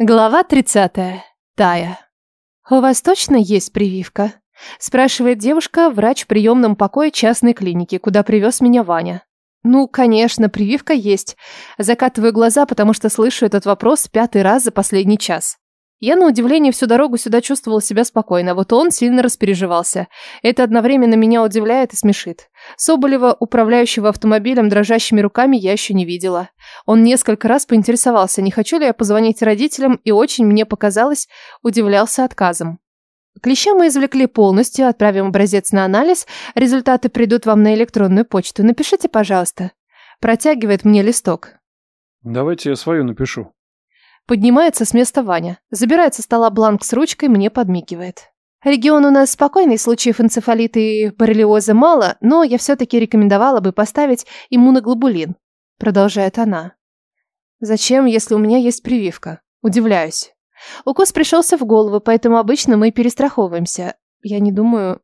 Глава 30. Тая. «У вас точно есть прививка?» Спрашивает девушка, врач в приемном покое частной клиники, куда привез меня Ваня. «Ну, конечно, прививка есть». Закатываю глаза, потому что слышу этот вопрос пятый раз за последний час. Я, на удивление, всю дорогу сюда чувствовала себя спокойно, вот он сильно распереживался. Это одновременно меня удивляет и смешит. Соболева, управляющего автомобилем дрожащими руками, я еще не видела. Он несколько раз поинтересовался, не хочу ли я позвонить родителям, и очень, мне показалось, удивлялся отказом. Клеща мы извлекли полностью, отправим образец на анализ, результаты придут вам на электронную почту. Напишите, пожалуйста. Протягивает мне листок. Давайте я свою напишу. Поднимается с места Ваня. Забирает со стола бланк с ручкой, мне подмигивает. Регион у нас спокойный, случаев энцефалита и боррелиоза мало, но я все-таки рекомендовала бы поставить иммуноглобулин. Продолжает она. Зачем, если у меня есть прививка? Удивляюсь. Укус пришелся в голову, поэтому обычно мы перестраховываемся. Я не думаю...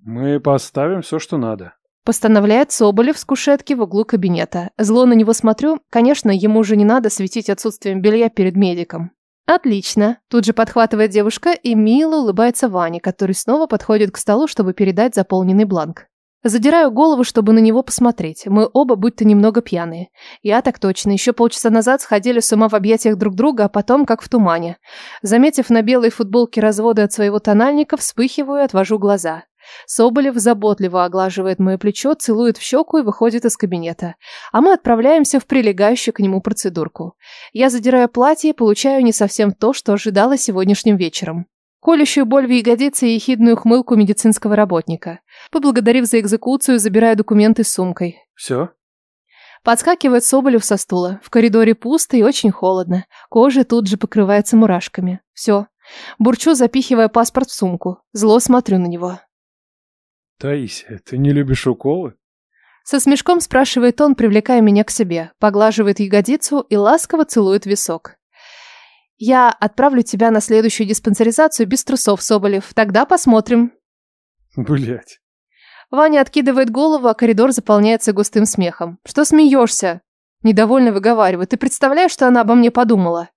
Мы поставим все, что надо. Постановляет Соболев с кушетки в углу кабинета. Зло на него смотрю. Конечно, ему уже не надо светить отсутствием белья перед медиком. Отлично. Тут же подхватывает девушка и мило улыбается Ване, который снова подходит к столу, чтобы передать заполненный бланк. Задираю голову, чтобы на него посмотреть. Мы оба будто немного пьяные. Я так точно. Еще полчаса назад сходили с ума в объятиях друг друга, а потом как в тумане. Заметив на белой футболке разводы от своего тональника, вспыхиваю и отвожу глаза. Соболев заботливо оглаживает мое плечо, целует в щеку и выходит из кабинета. А мы отправляемся в прилегающую к нему процедурку. Я задираю платье и получаю не совсем то, что ожидала сегодняшним вечером. Колющую боль в ягодице и ехидную хмылку медицинского работника. Поблагодарив за экзекуцию, забираю документы с сумкой. Все? Подскакивает Соболев со стула. В коридоре пусто и очень холодно. Кожа тут же покрывается мурашками. Все. Бурчу, запихивая паспорт в сумку. Зло смотрю на него. Таисия, ты не любишь уколы? Со смешком спрашивает он, привлекая меня к себе, поглаживает ягодицу и ласково целует висок. Я отправлю тебя на следующую диспансеризацию без трусов, Соболев. Тогда посмотрим. Блять. Ваня откидывает голову, а коридор заполняется густым смехом. Что смеешься? Недовольно выговаривает. Ты представляешь, что она обо мне подумала?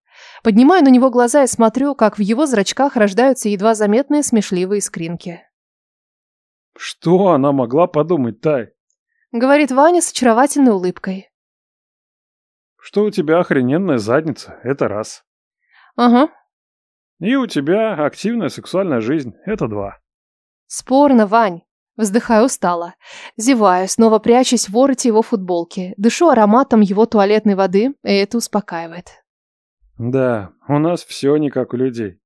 Поднимаю на него глаза и смотрю, как в его зрачках рождаются едва заметные смешливые искринки. Что она могла подумать, Тай? Говорит Ваня с очаровательной улыбкой. Что у тебя охрененная задница, это раз. Ага. И у тебя активная сексуальная жизнь, это два. Спорно, Вань. Вздыхаю устало. Зеваю, снова прячусь в вороте его футболки. Дышу ароматом его туалетной воды, и это успокаивает. Да, у нас все не как у людей.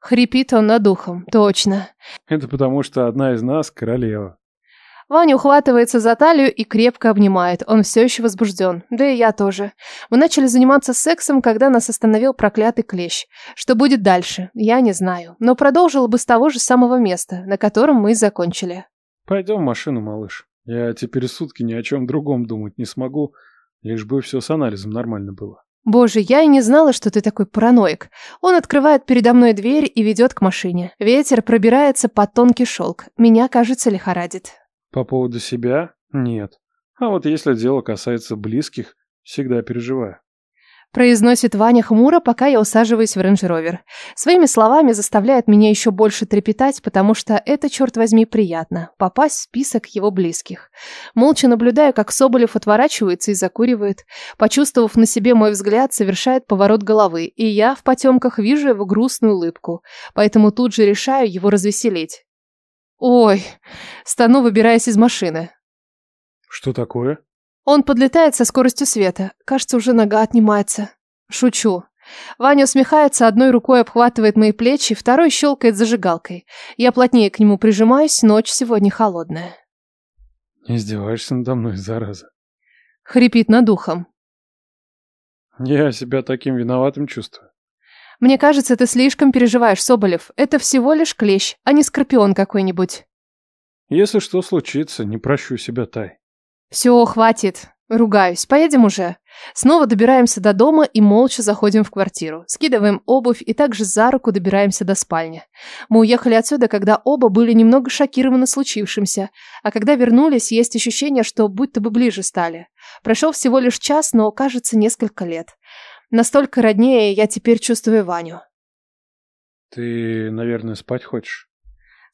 Хрипит он над ухом, точно. Это потому, что одна из нас королева. Ваня ухватывается за талию и крепко обнимает. Он все еще возбужден. Да и я тоже. Мы начали заниматься сексом, когда нас остановил проклятый клещ. Что будет дальше, я не знаю. Но продолжила бы с того же самого места, на котором мы закончили. Пойдем в машину, малыш. Я теперь сутки ни о чем другом думать не смогу, лишь бы все с анализом нормально было. Боже, я и не знала, что ты такой параноик. Он открывает передо мной дверь и ведет к машине. Ветер пробирается под тонкий шелк. Меня, кажется, лихорадит. По поводу себя? Нет. А вот если дело касается близких, всегда переживаю. Произносит Ваня хмуро, пока я усаживаюсь в Range Rover. Своими словами заставляет меня еще больше трепетать, потому что это, черт возьми, приятно – попасть в список его близких. Молча наблюдаю, как Соболев отворачивается и закуривает. Почувствовав на себе мой взгляд, совершает поворот головы, и я в потемках вижу его грустную улыбку, поэтому тут же решаю его развеселить. «Ой!» – стану, выбираясь из машины. Что такое? Он подлетает со скоростью света. Кажется, уже нога отнимается. Шучу. Ваня усмехается, одной рукой обхватывает мои плечи, второй щелкает зажигалкой. Я плотнее к нему прижимаюсь, ночь сегодня холодная. Издеваешься надо мной, зараза. Хрипит над ухом. Я себя таким виноватым чувствую. Мне кажется, ты слишком переживаешь, Соболев. Это всего лишь клещ, а не скорпион какой-нибудь. Если что случится, не прощу себя, Тай. Все, хватит. Ругаюсь. Поедем уже. Снова добираемся до дома и молча заходим в квартиру. Скидываем обувь и также за руку добираемся до спальни. Мы уехали отсюда, когда оба были немного шокированы случившимся, а когда вернулись, есть ощущение, что будто бы ближе стали. Прошел всего лишь час, но кажется несколько лет. Настолько роднее я теперь чувствую Ваню. Ты, наверное, спать хочешь?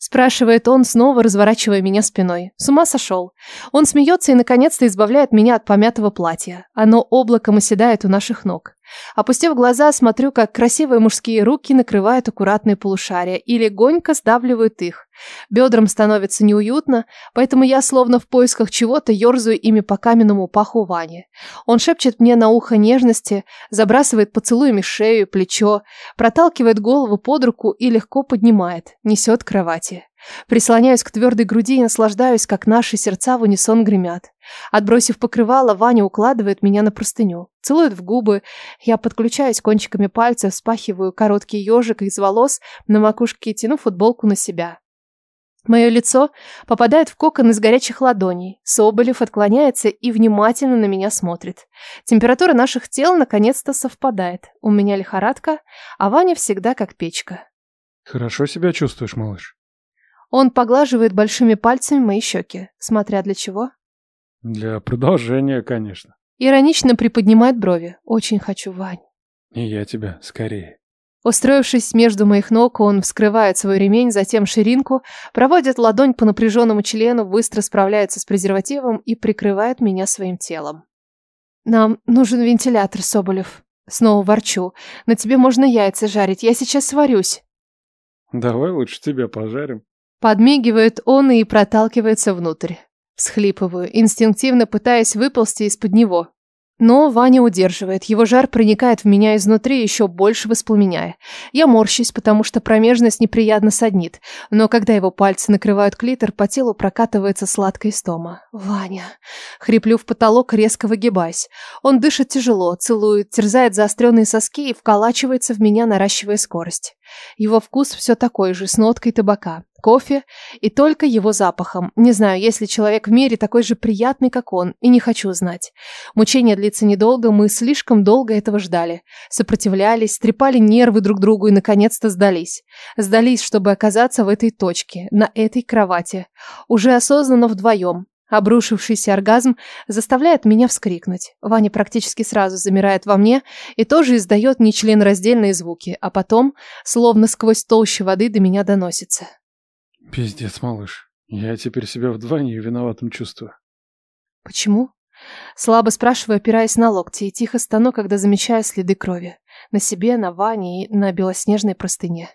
Спрашивает он, снова разворачивая меня спиной. С ума сошел. Он смеется и, наконец-то, избавляет меня от помятого платья. Оно облаком оседает у наших ног. Опустив глаза, смотрю, как красивые мужские руки накрывают аккуратные полушария и легонько сдавливают их. Бедрам становится неуютно, поэтому я, словно в поисках чего-то, ерзаю ими по каменному паху Вани. Он шепчет мне на ухо нежности, забрасывает поцелуями шею, плечо, проталкивает голову под руку и легко поднимает, несет к кровати. Прислоняюсь к твердой груди и наслаждаюсь, как наши сердца в унисон гремят. Отбросив покрывало, Ваня укладывает меня на простыню. Целует в губы. Я подключаюсь кончиками пальцев, спахиваю короткий ежик из волос на макушке и тяну футболку на себя. Мое лицо попадает в кокон из горячих ладоней. Соболев отклоняется и внимательно на меня смотрит. Температура наших тел наконец-то совпадает. У меня лихорадка, а Ваня всегда как печка. Хорошо себя чувствуешь, малыш? Он поглаживает большими пальцами мои щеки. Смотря для чего? Для продолжения, конечно. Иронично приподнимает брови. Очень хочу, Вань. И я тебя, скорее. Устроившись между моих ног, он вскрывает свой ремень, затем ширинку, проводит ладонь по напряженному члену, быстро справляется с презервативом и прикрывает меня своим телом. «Нам нужен вентилятор, Соболев». Снова ворчу. «На тебе можно яйца жарить, я сейчас сварюсь». «Давай лучше тебя пожарим». Подмигивает он и проталкивается внутрь. Всхлипываю, инстинктивно пытаясь выползти из-под него. Но Ваня удерживает, его жар проникает в меня изнутри, еще больше воспламеняя. Я морщусь, потому что промежность неприятно саднит, но когда его пальцы накрывают клитор, по телу прокатывается сладкая стома. «Ваня!» Хриплю в потолок, резко выгибаясь. Он дышит тяжело, целует, терзает заостренные соски и вколачивается в меня, наращивая скорость. Его вкус все такой же, с ноткой табака кофе и только его запахом. Не знаю, есть ли человек в мире такой же приятный, как он, и не хочу знать. Мучение длится недолго, мы слишком долго этого ждали. Сопротивлялись, трепали нервы друг другу и наконец-то сдались. Сдались, чтобы оказаться в этой точке, на этой кровати. Уже осознанно вдвоем. Обрушившийся оргазм заставляет меня вскрикнуть. Ваня практически сразу замирает во мне и тоже издает нечленораздельные звуки, а потом, словно сквозь толщу воды, до меня доносится. Пиздец, малыш. Я теперь себя вдвойне виноватым чувствую. Почему? Слабо спрашиваю, опираясь на локти, и тихо стану, когда замечаю следы крови. На себе, на Ване и на белоснежной простыне.